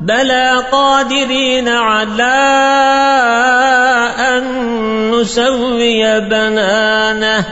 بلى قادرين على أن نسوي بنانه